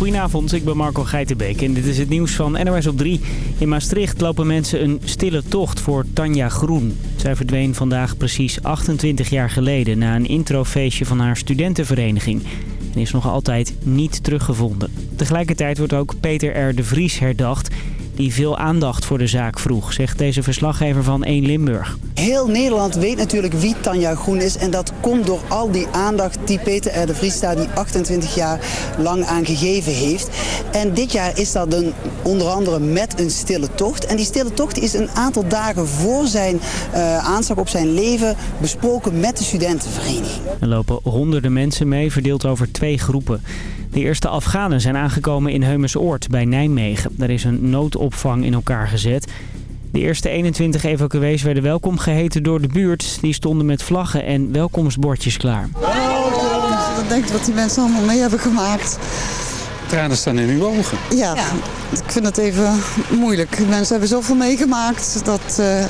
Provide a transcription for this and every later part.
Goedenavond, ik ben Marco Geitenbeek en dit is het nieuws van NOS op 3. In Maastricht lopen mensen een stille tocht voor Tanja Groen. Zij verdween vandaag precies 28 jaar geleden na een introfeestje van haar studentenvereniging. En is nog altijd niet teruggevonden. Tegelijkertijd wordt ook Peter R. de Vries herdacht die veel aandacht voor de zaak vroeg, zegt deze verslaggever van 1 Limburg. Heel Nederland weet natuurlijk wie Tanja Groen is en dat komt door al die aandacht die Peter R. de Vries daar die 28 jaar lang aan gegeven heeft. En dit jaar is dat onder andere met een stille tocht. En die stille tocht is een aantal dagen voor zijn uh, aanslag op zijn leven besproken met de studentenvereniging. Er lopen honderden mensen mee, verdeeld over twee groepen. De eerste Afghanen zijn aangekomen in Heumersoord bij Nijmegen. Daar is een noodopvang in elkaar gezet. De eerste 21 evacuees werden welkom geheten door de buurt. Die stonden met vlaggen en welkomstbordjes klaar. Oh, wat denkt wat die mensen allemaal mee hebben gemaakt. Tranen staan in uw ogen. Ja, ik vind het even moeilijk. Mensen hebben zoveel meegemaakt dat... Uh,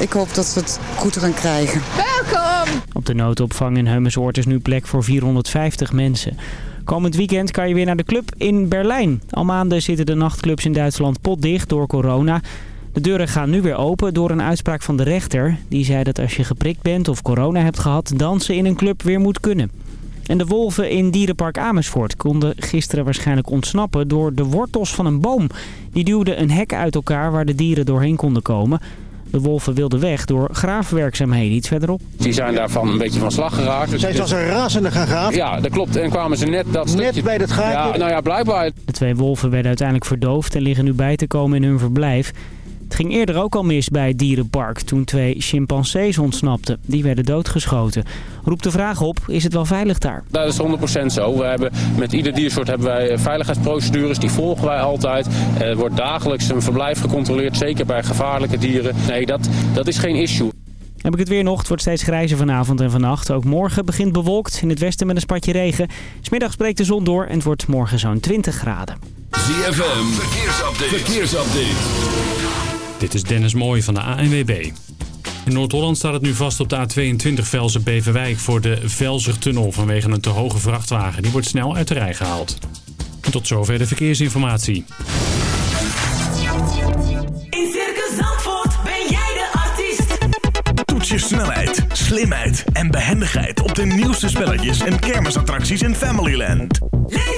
ik hoop dat ze het goed gaan krijgen. Welkom! Op de noodopvang in Heumersoord is nu plek voor 450 mensen. Komend weekend kan je weer naar de club in Berlijn. Al maanden zitten de nachtclubs in Duitsland potdicht door corona. De deuren gaan nu weer open door een uitspraak van de rechter. Die zei dat als je geprikt bent of corona hebt gehad, dansen in een club weer moet kunnen. En de wolven in dierenpark Amersfoort konden gisteren waarschijnlijk ontsnappen door de wortels van een boom. Die duwden een hek uit elkaar waar de dieren doorheen konden komen. De wolven wilden weg door graafwerkzaamheden iets verderop. Die zijn daarvan een beetje van slag geraakt. Zij was een razende gaan graven? Ja, dat klopt. En kwamen ze net dat stukje... Net bij het gaatje? Ja, nou ja, blijkbaar. De twee wolven werden uiteindelijk verdoofd en liggen nu bij te komen in hun verblijf. Het ging eerder ook al mis bij het dierenpark toen twee chimpansees ontsnapten. Die werden doodgeschoten. Roept de vraag op, is het wel veilig daar? Dat is 100% zo. We hebben, met ieder diersoort hebben wij veiligheidsprocedures, die volgen wij altijd. Er wordt dagelijks een verblijf gecontroleerd, zeker bij gevaarlijke dieren. Nee, dat, dat is geen issue. Heb ik het weer nog. Het wordt steeds grijzer vanavond en vannacht. Ook morgen begint bewolkt. In het westen met een spatje regen. Smiddags breekt de zon door en het wordt morgen zo'n 20 graden. ZFM, verkeersupdate. verkeersupdate. Dit is Dennis Mooij van de ANWB. In Noord-Holland staat het nu vast op de A22 Velzen-Beverwijk voor de Velzigtunnel vanwege een te hoge vrachtwagen. Die wordt snel uit de rij gehaald. En tot zover de verkeersinformatie. In Circus Zandvoort ben jij de artiest. Toets je snelheid, slimheid en behendigheid op de nieuwste spelletjes en kermisattracties in Familyland. Leef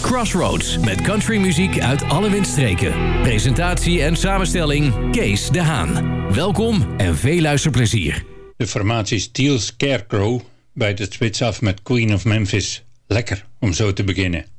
Crossroads met countrymuziek uit alle windstreken. Presentatie en samenstelling Kees de Haan. Welkom en veel luisterplezier. De formatie Steel Scarecrow bij de spits af met Queen of Memphis. Lekker om zo te beginnen.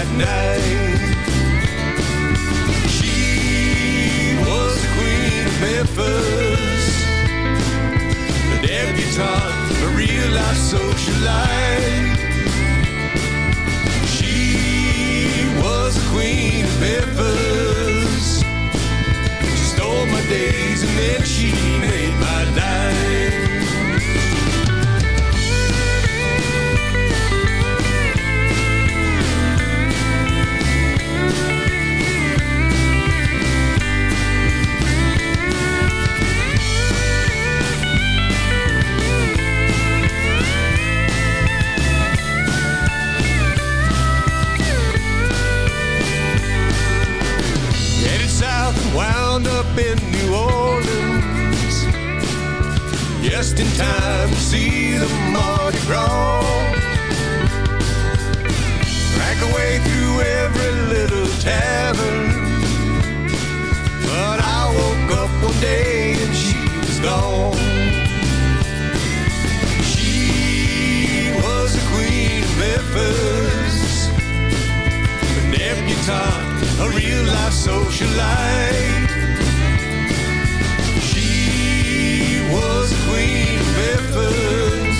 That night. She was the queen of Memphis, the debutante, a real life socialite. She was the queen of Memphis. She stole my days and then she made my night. Just in time to see the Mardi Gras. Crack away through every little tavern. But I woke up one day and she was gone. She was the queen of Memphis a debutante, a real life socialite. Queen Memphis.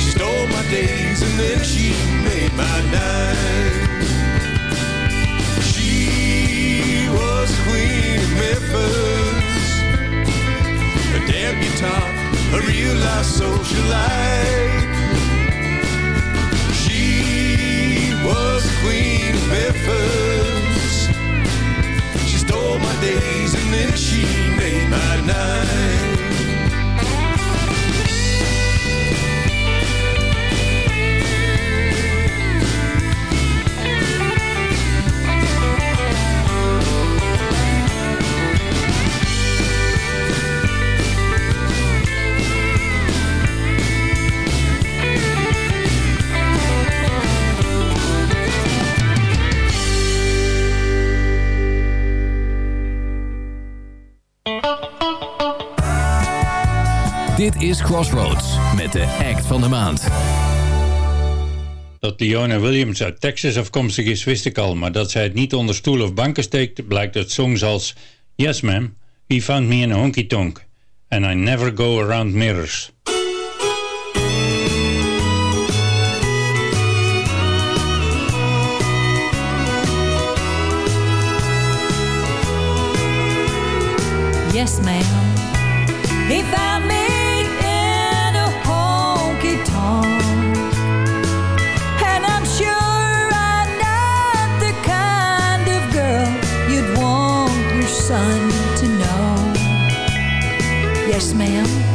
She stole my days and then she made my night. She was queen of Memphis, a debutante, a real life socialite. She was queen of Memphis. She stole my days and then she made my night. Crossroads met de act van de maand. Dat Leona Williams uit Texas afkomstig is wist ik al, maar dat zij het niet onder stoel of banken steekt blijkt uit songs als Yes ma'am, he found me in a honky tonk and I never go around mirrors. Yes, ma'am. He found Yes, ma'am.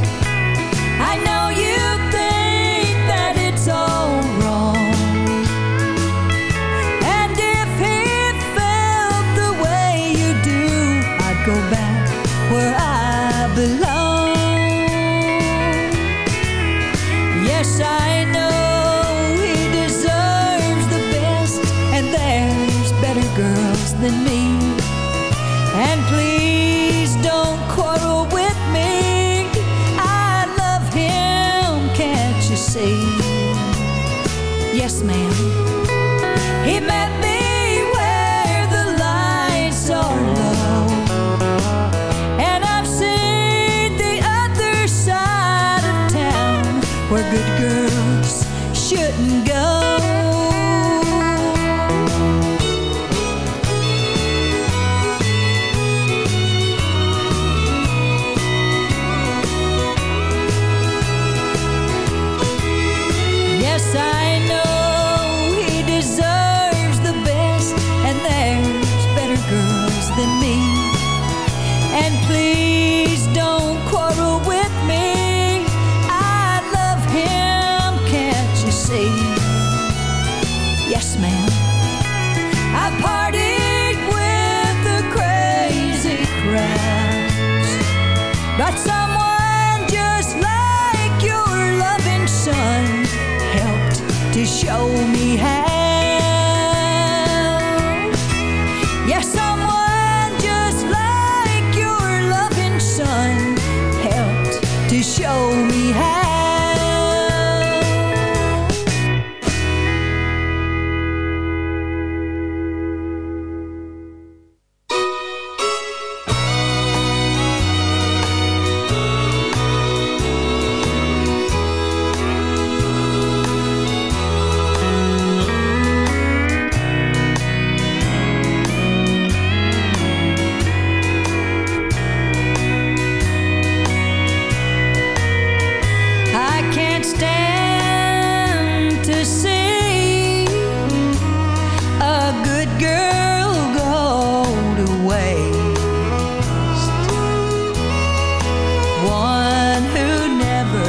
one who never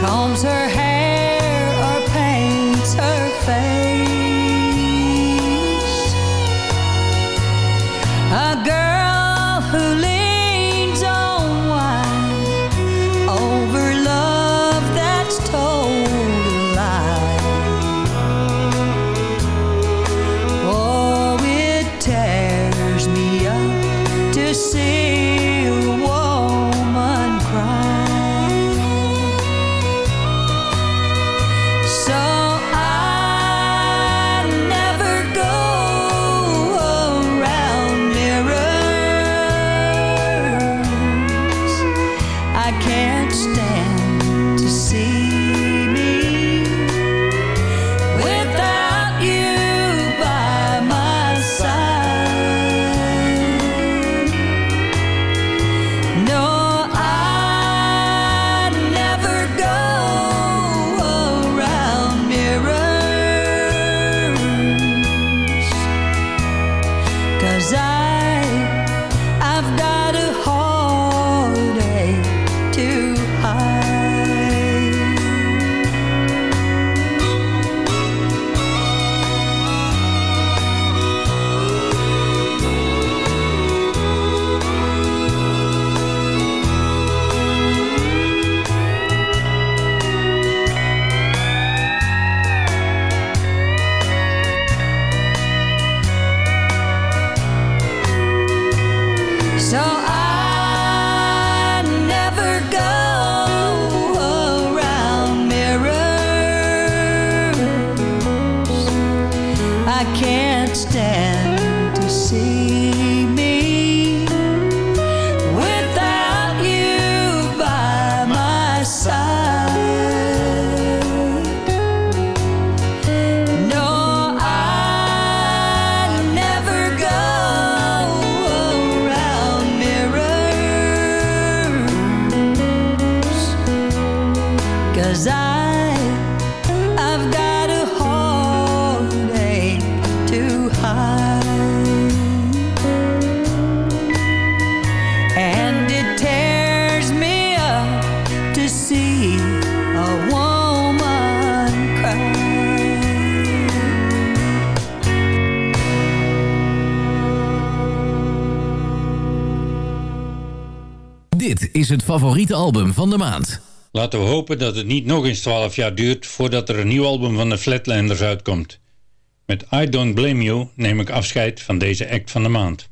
combs her hair I can't stand to see. is het favoriete album van de maand. Laten we hopen dat het niet nog eens 12 jaar duurt voordat er een nieuw album van de Flatlanders uitkomt. Met I Don't Blame You neem ik afscheid van deze act van de maand.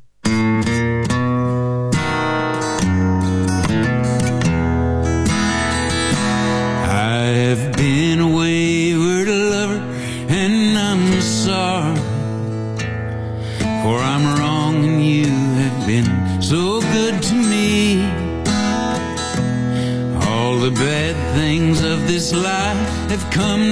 life have come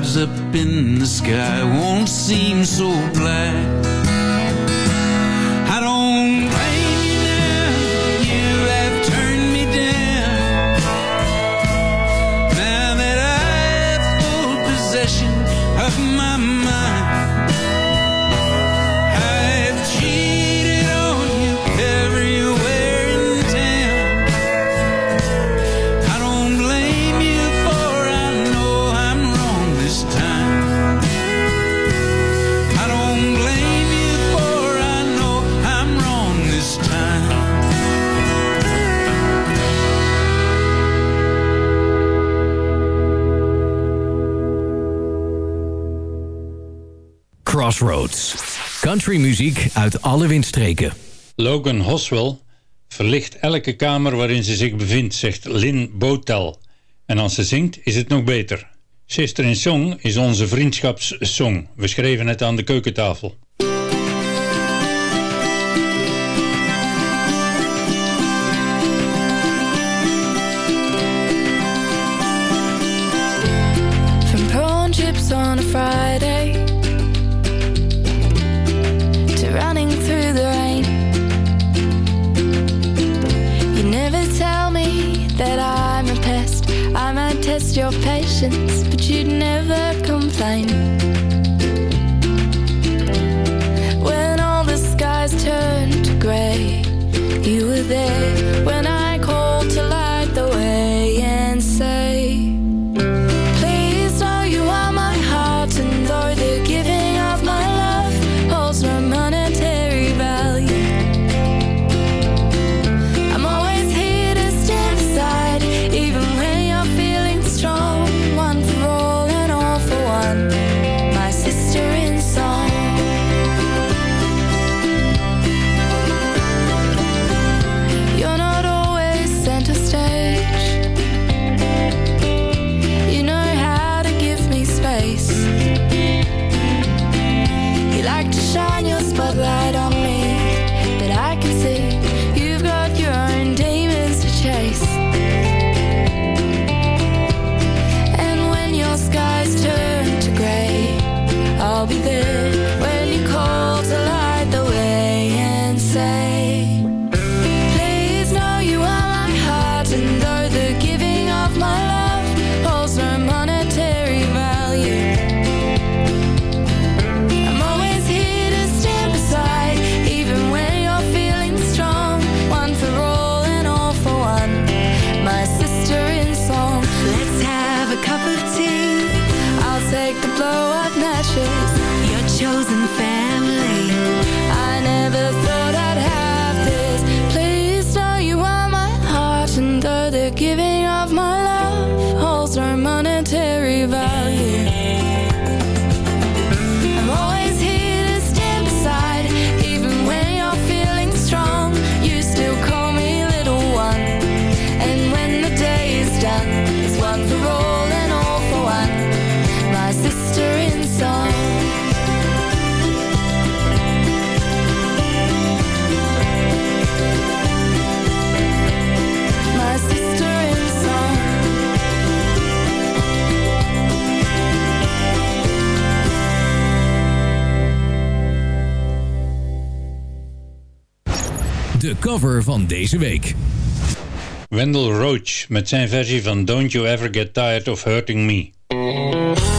clouds up in the sky won't seem so black. Crossroads. Country muziek uit alle windstreken. Logan Hoswell verlicht elke kamer waarin ze zich bevindt, zegt Lynn Botel. En als ze zingt, is het nog beter. Sister in Song is onze vriendschapssong. We schreven het aan de keukentafel. test your patience, but you'd never complain. When all the skies turned to grey, you were there. When I. cover van deze week. Wendell Roach met zijn versie van Don't You Ever Get Tired of Hurting Me.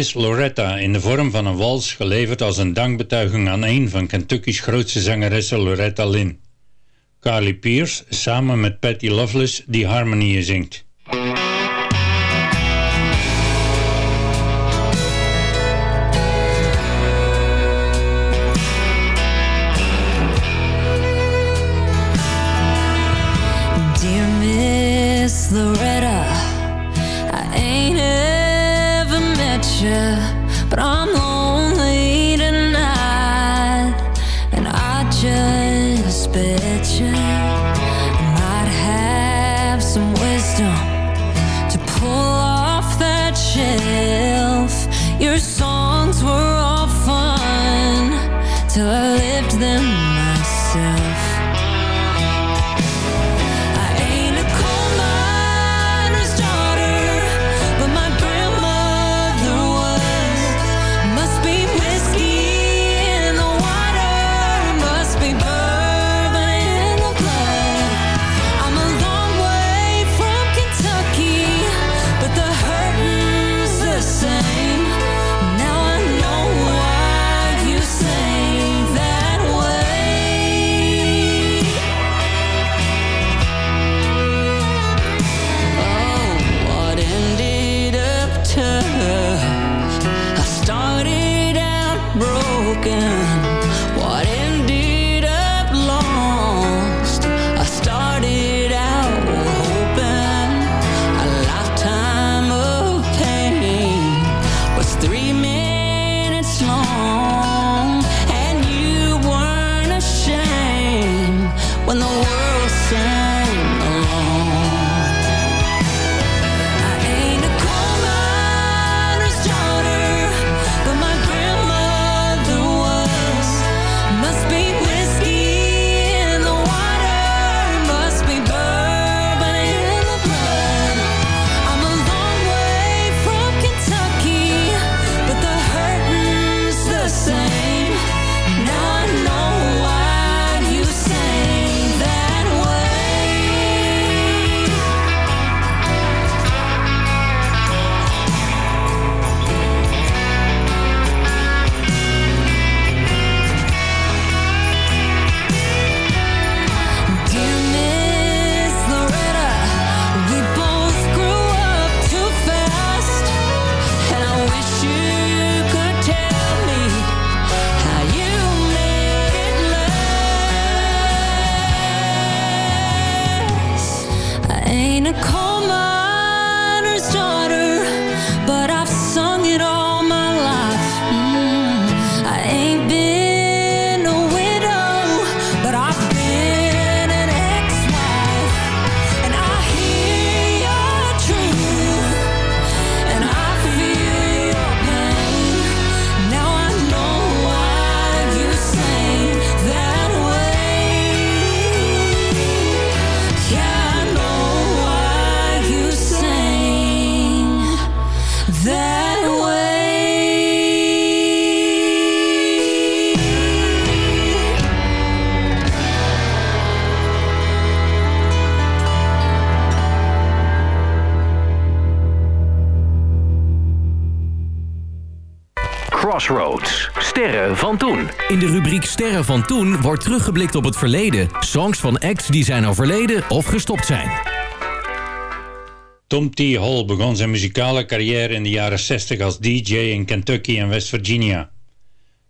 Miss Loretta in de vorm van een wals geleverd als een dankbetuiging aan een van Kentucky's grootste zangeressen Loretta Lynn. Carly Pierce samen met Patty Loveless die harmonieën zingt. Dear Miss might have some wisdom to pull off that shelf. You're so van toen. In de rubriek Sterren van toen wordt teruggeblikt op het verleden. Songs van acts die zijn overleden of gestopt zijn. Tom T. Hall begon zijn muzikale carrière in de jaren 60 als DJ in Kentucky en West Virginia.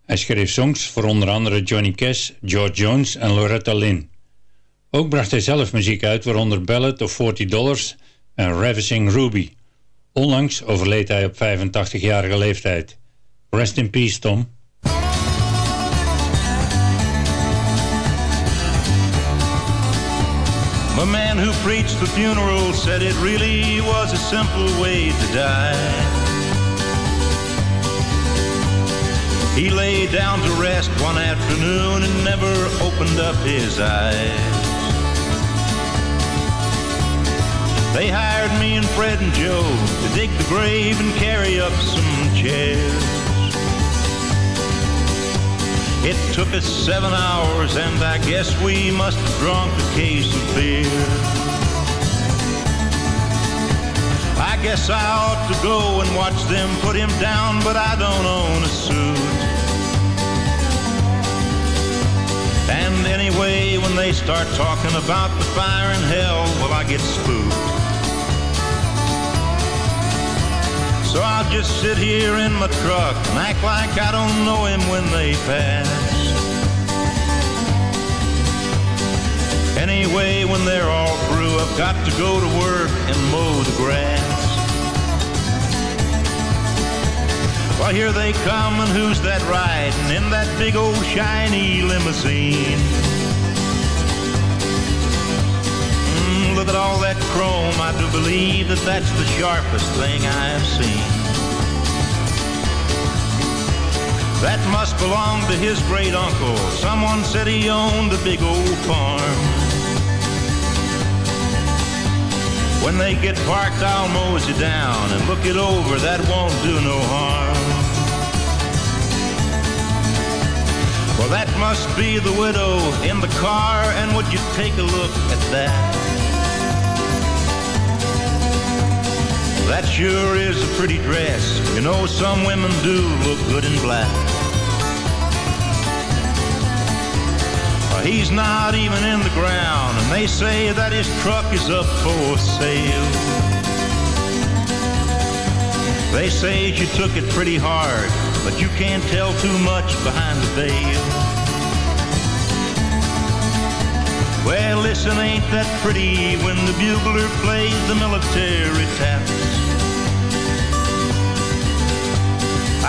Hij schreef songs voor onder andere Johnny Cash, George Jones en Loretta Lynn. Ook bracht hij zelf muziek uit, waaronder Ballad of 40 Dollars en Ravishing Ruby. Onlangs overleed hij op 85-jarige leeftijd. Rest in peace, Tom. The man who preached the funeral said it really was a simple way to die. He lay down to rest one afternoon and never opened up his eyes. They hired me and Fred and Joe to dig the grave and carry up some chairs. It took us seven hours, and I guess we must have drunk a case of beer. I guess I ought to go and watch them put him down, but I don't own a suit. And anyway, when they start talking about the fire in hell, well, I get spooked. So I'll just sit here in my truck and act like I don't know him when they pass. Anyway, when they're all through, I've got to go to work and mow the grass. Well, here they come, and who's that riding in that big old shiny limousine? At all that chrome. I do believe that that's the sharpest thing I've seen. That must belong to his great uncle. Someone said he owned a big old farm. When they get parked, I'll mose you down and look it over. That won't do no harm. Well, that must be the widow in the car, and would you take a look at that? That sure is a pretty dress. You know, some women do look good in black. He's not even in the ground, and they say that his truck is up for sale. They say you took it pretty hard, but you can't tell too much behind the veil. Well, listen, ain't that pretty when the bugler plays the military taps?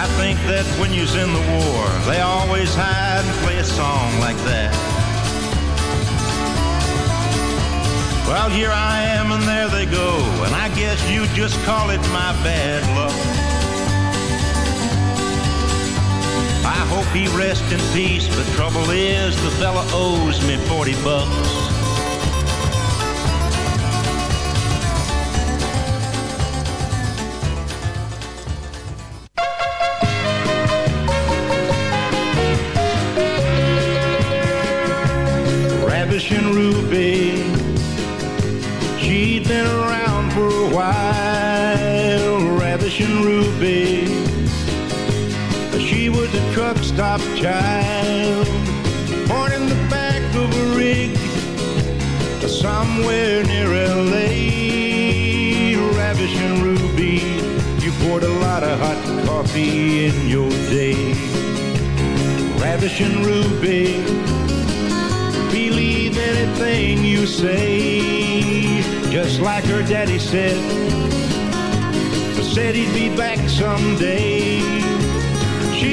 I think that when you's in the war, they always hide and play a song like that. Well, here I am and there they go, and I guess you just call it my bad luck. I hope he rests in peace, but trouble is the fella owes me 40 bucks. Child, born in the back of a rig, somewhere near L.A. Ravishing Ruby, you poured a lot of hot coffee in your day. Ravishing Ruby, believe anything you say, just like her daddy said. Said he'd be back someday.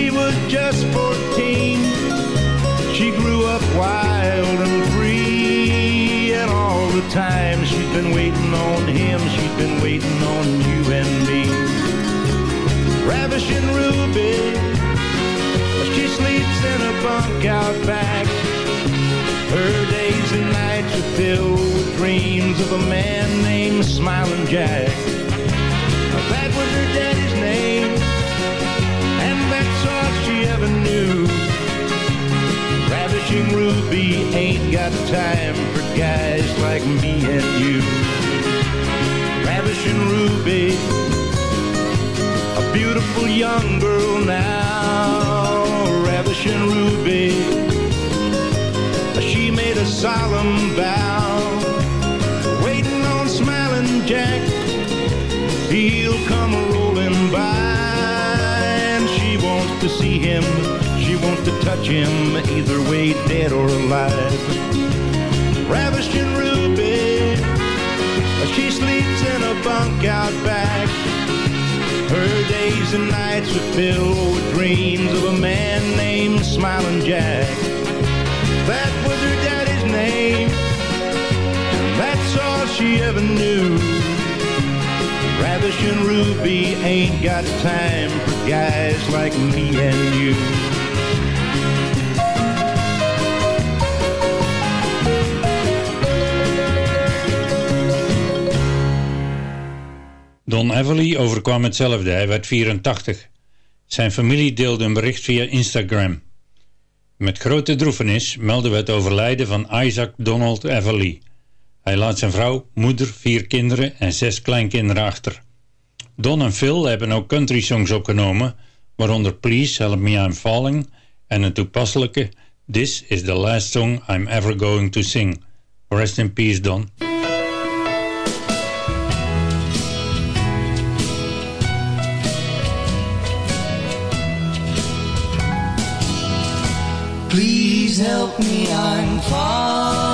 She was just 14. She grew up wild and free. And all the time she's been waiting on him. She's been waiting on you and me. Ravishing Ruby. She sleeps in a bunk out back. Her days and nights are filled with dreams of a man named Smiling Jack. That was her daddy's name, Ravishing Ruby ain't got time for guys like me and you. Ravishing Ruby, a beautiful young girl now, ravishing Ruby. She made a solemn vow, waiting on smiling Jack. He'll come rolling by, and she wants to see him. She wants to touch him, either way, dead or alive. Ravishing Ruby, she sleeps in a bunk out back. Her days and nights are filled with dreams of a man named Smiling Jack. That was her daddy's name. That's all she ever knew. Ravishing Ruby ain't got time for guys like me and you. Don Everly overkwam hetzelfde, hij werd 84. Zijn familie deelde een bericht via Instagram. Met grote droefenis melden we het overlijden van Isaac Donald Everly. Hij laat zijn vrouw, moeder, vier kinderen en zes kleinkinderen achter. Don en Phil hebben ook country songs opgenomen, waaronder Please Help Me I'm Falling en een toepasselijke This is the last song I'm ever going to sing. Rest in peace, Don. Please help me, I'm falling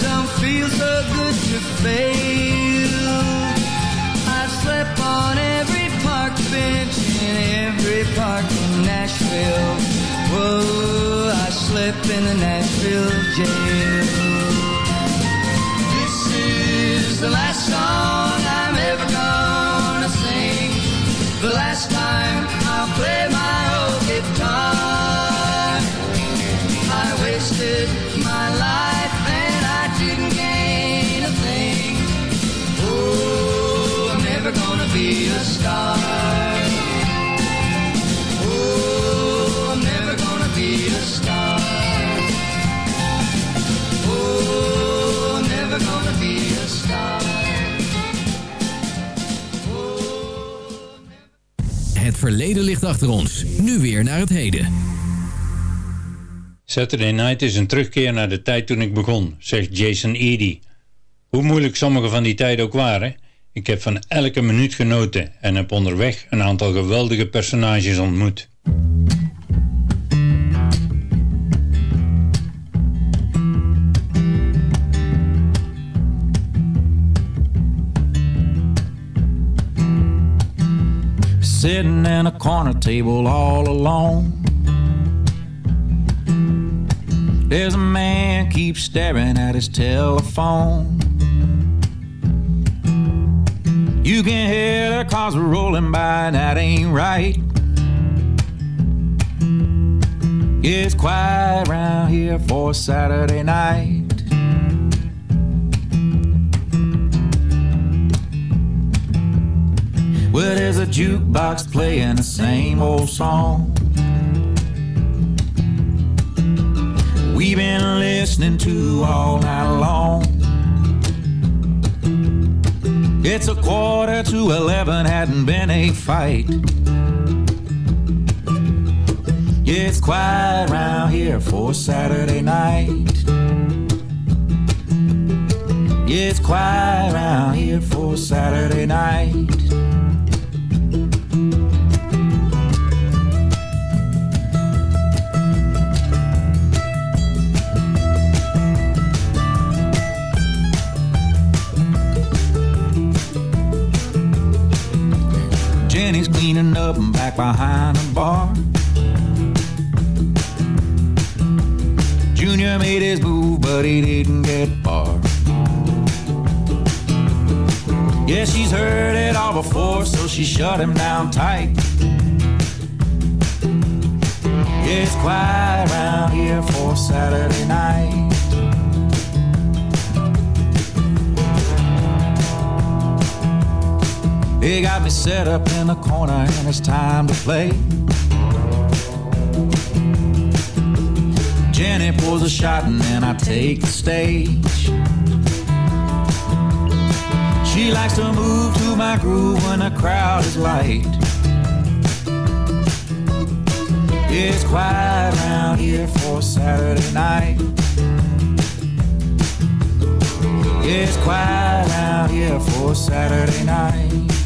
don't feel so good to fail. I slept on every park bench in every park in Nashville. Whoa, I slept in the Nashville jail. Achter ons. Nu weer naar het heden. Saturday Night is een terugkeer naar de tijd toen ik begon, zegt Jason Eady. Hoe moeilijk sommige van die tijden ook waren, ik heb van elke minuut genoten en heb onderweg een aantal geweldige personages ontmoet. Sitting in a corner table all alone. There's a man keeps staring at his telephone. You can hear the cars rolling by, and that ain't right. It's quiet around here for Saturday night. Well, there's a jukebox playing the same old song. We've been listening to all night long. It's a quarter to eleven, hadn't been a fight. It's quiet around here for Saturday night. It's quiet around here for Saturday night. Cleaning up and back behind the bar. Junior made his move, but he didn't get far. Yeah, she's heard it all before, so she shut him down tight. Yeah, it's quiet around here for Saturday night. They got me set up in the corner and it's time to play. Jenny pours a shot and then I take the stage. She likes to move to my groove when the crowd is light. It's quiet around here for Saturday night. It's quiet around here for Saturday night.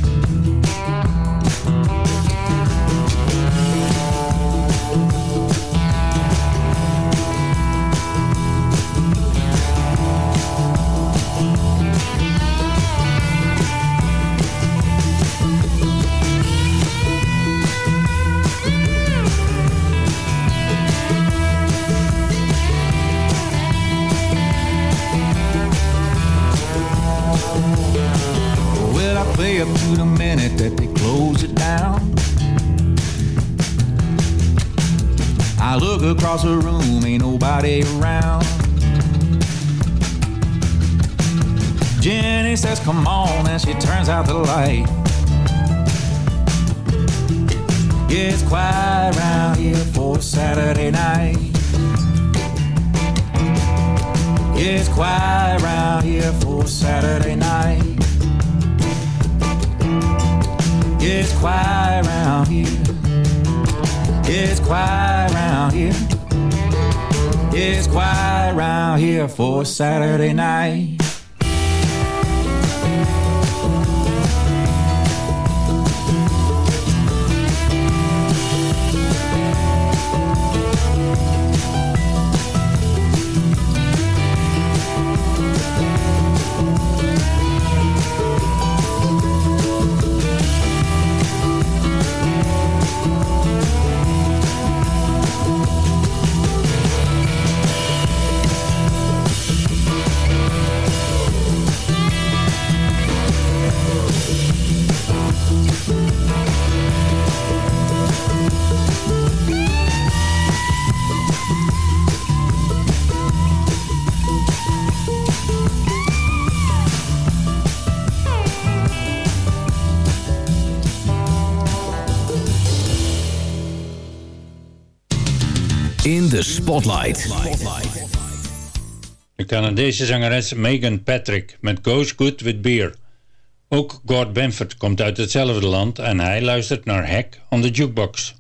Saturday night. In the Spotlight. De Canadese zangeres Megan Patrick met Goes Good With Beer. Ook Gord Benford komt uit hetzelfde land en hij luistert naar Hack on the Jukebox.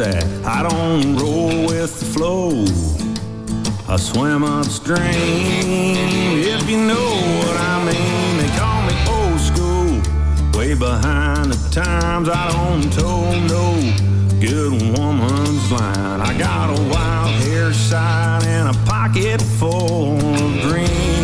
I don't roll with the flow. I swim upstream, if you know what I mean. They call me old school, way behind the times. I don't tow no good woman's line. I got a wild hair side and a pocket full of green.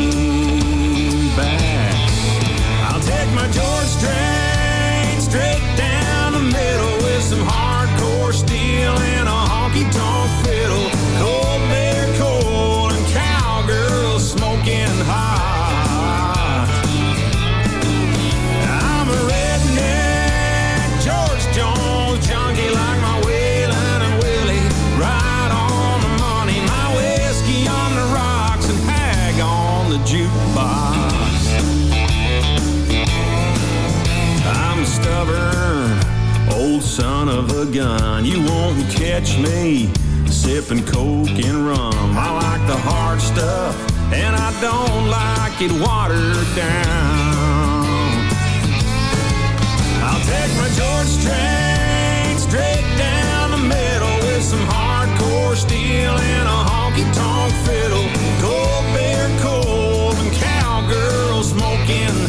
gun. You won't catch me sipping coke and rum. I like the hard stuff, and I don't like it watered down. I'll take my George train straight down the middle with some hardcore steel and a honky tonk fiddle, cold beer, cold and cowgirl smoking.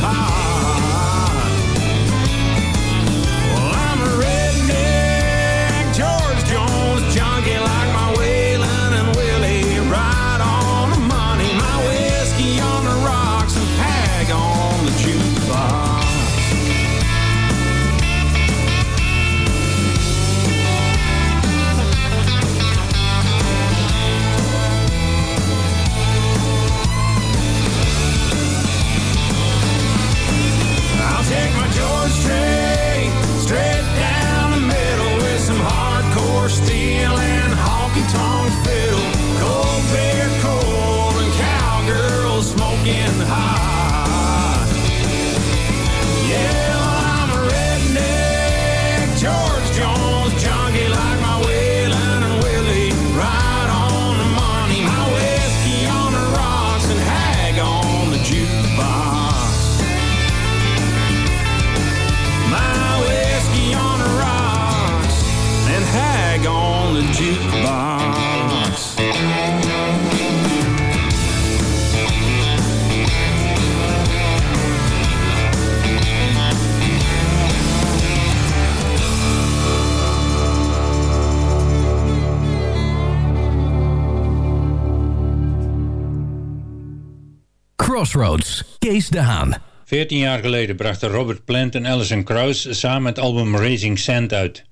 Kees de Haan. 14 jaar geleden brachten Robert Plant en Alison Krauss samen het album Raising Sand uit.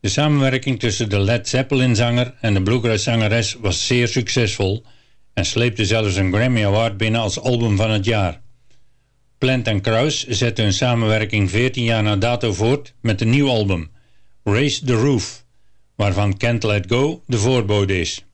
De samenwerking tussen de Led Zeppelin-zanger en de bluegrass-zangeres was zeer succesvol en sleepte zelfs een Grammy Award binnen als album van het jaar. Plant en Krauss zetten hun samenwerking 14 jaar na dato voort met een nieuw album, Raise the Roof, waarvan Can't Let Go de voorbode is.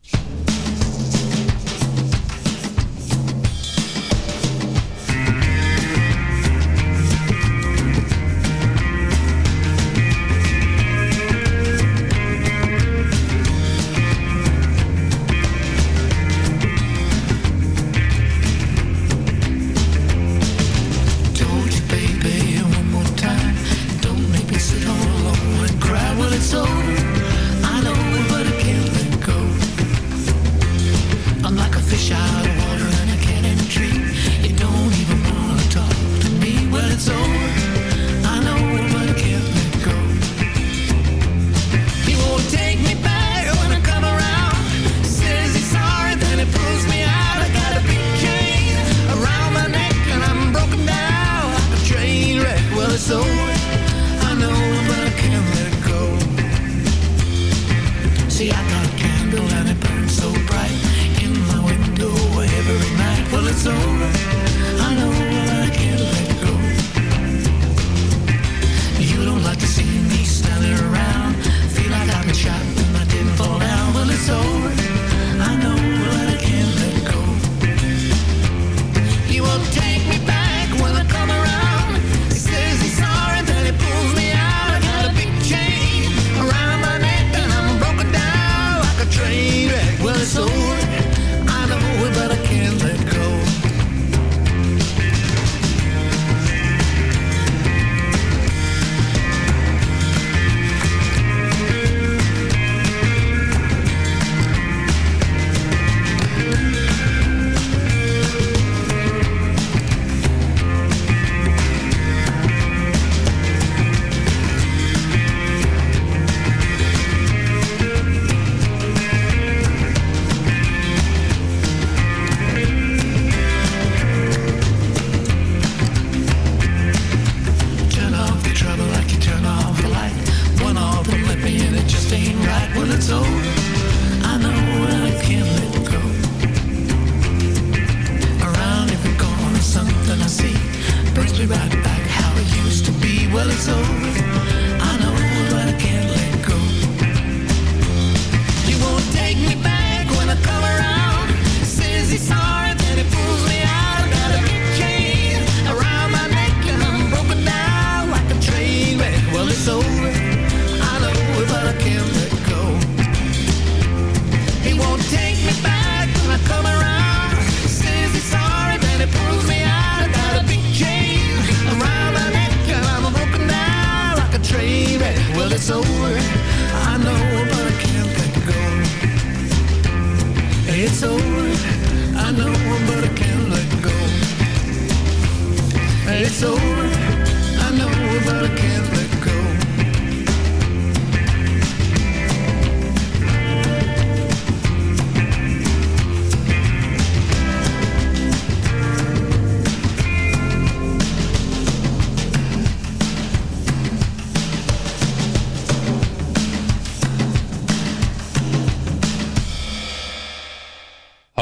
I'm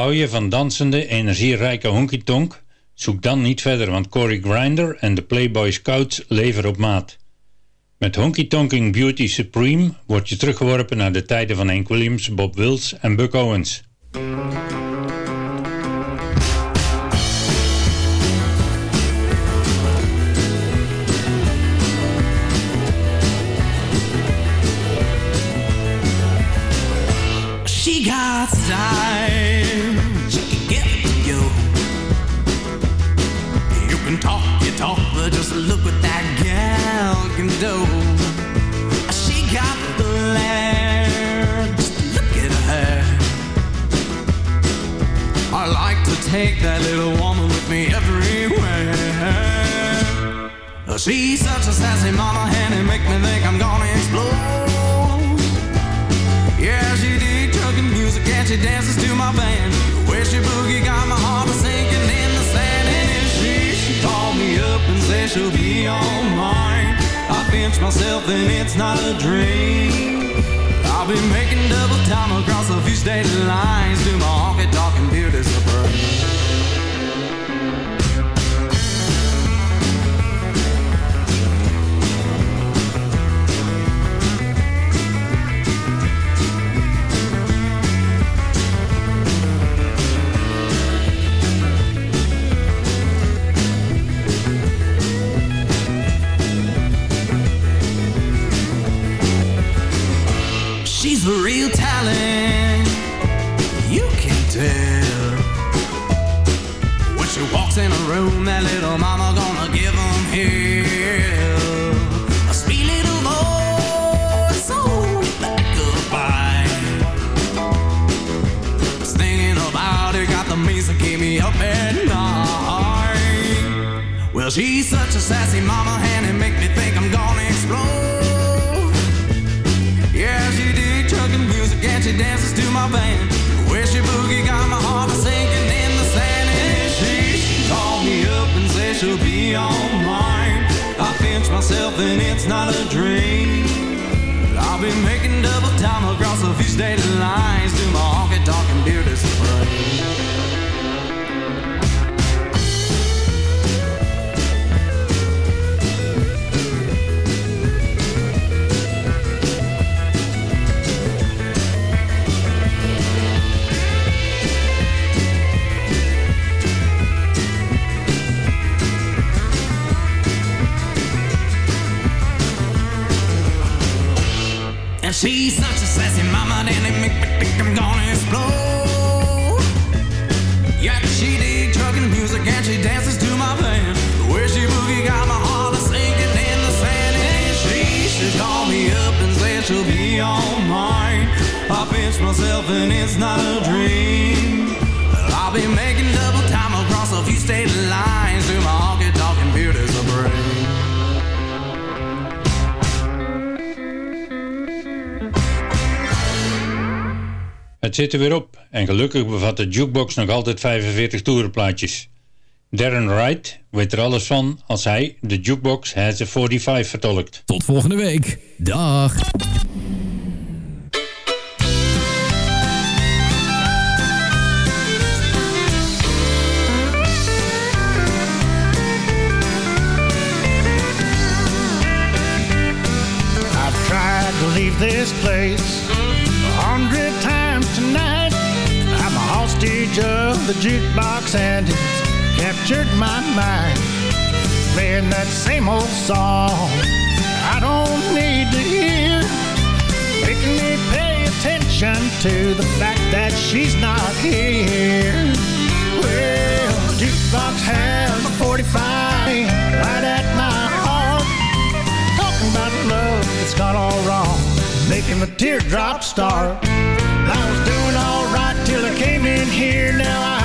Hou je van dansende, energierijke honky tonk? Zoek dan niet verder, want Cory Grinder en de Playboy Scouts leveren op maat. Met Honky Tonking Beauty Supreme word je teruggeworpen naar de tijden van Hank Williams, Bob Wills en Buck Owens. I like to take that little woman with me everywhere. She's such a sassy mama, and it make me think I'm gonna explode. Yeah, she did trucking music and she dances to my band. The way she boogie got my heart sinking in the sand. say she, she called me up and said she'll be all mine. I pinch myself and it's not a dream. I'll be making double time across a few state lines. Do my honky talking She's a real talent, you can tell. When she walks in a room, that little mama gonna give 'em hell. A sweet little voice, oh, so like goodbye. Just thinking about it, got the music keep me up at night. Well, she's such a sassy mama, and it make me think and she called me up and said she'll be on mine. I finish myself and it's not a dream. I'll be making double time across a few state lines. Do my honky talking it's not a dream. I'll be making double time across a few state lines. Do my honky beard as a brain. Het zit er weer op en gelukkig bevat de jukebox nog altijd 45 toerenplaatjes. Darren Wright weet er alles van als hij de jukebox Has a 45 vertolkt. Tot volgende week. Dag. Leave this place a hundred times tonight. I'm a hostage of the jukebox and it's captured my mind. Playing that same old song I don't need to hear. Making me pay attention to the fact that she's not here. Well, the jukebox has a 45 right at my heart. Talking about love that's gone all wrong, making the teardrops start. I was doing all right till I came in here. Now I'm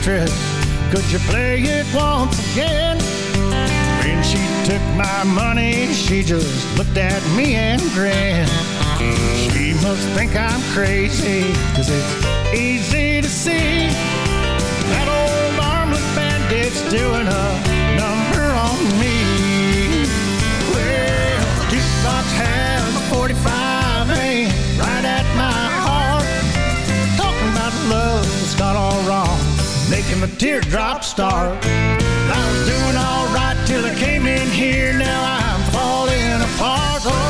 waitress, could you play it once again? When she took my money, she just looked at me and grinned. She must think I'm crazy, cause it's easy to see that old armless bandit's doing a number on me. Making the teardrops start. I was doing all right till I came in here. Now I'm falling apart. Oh,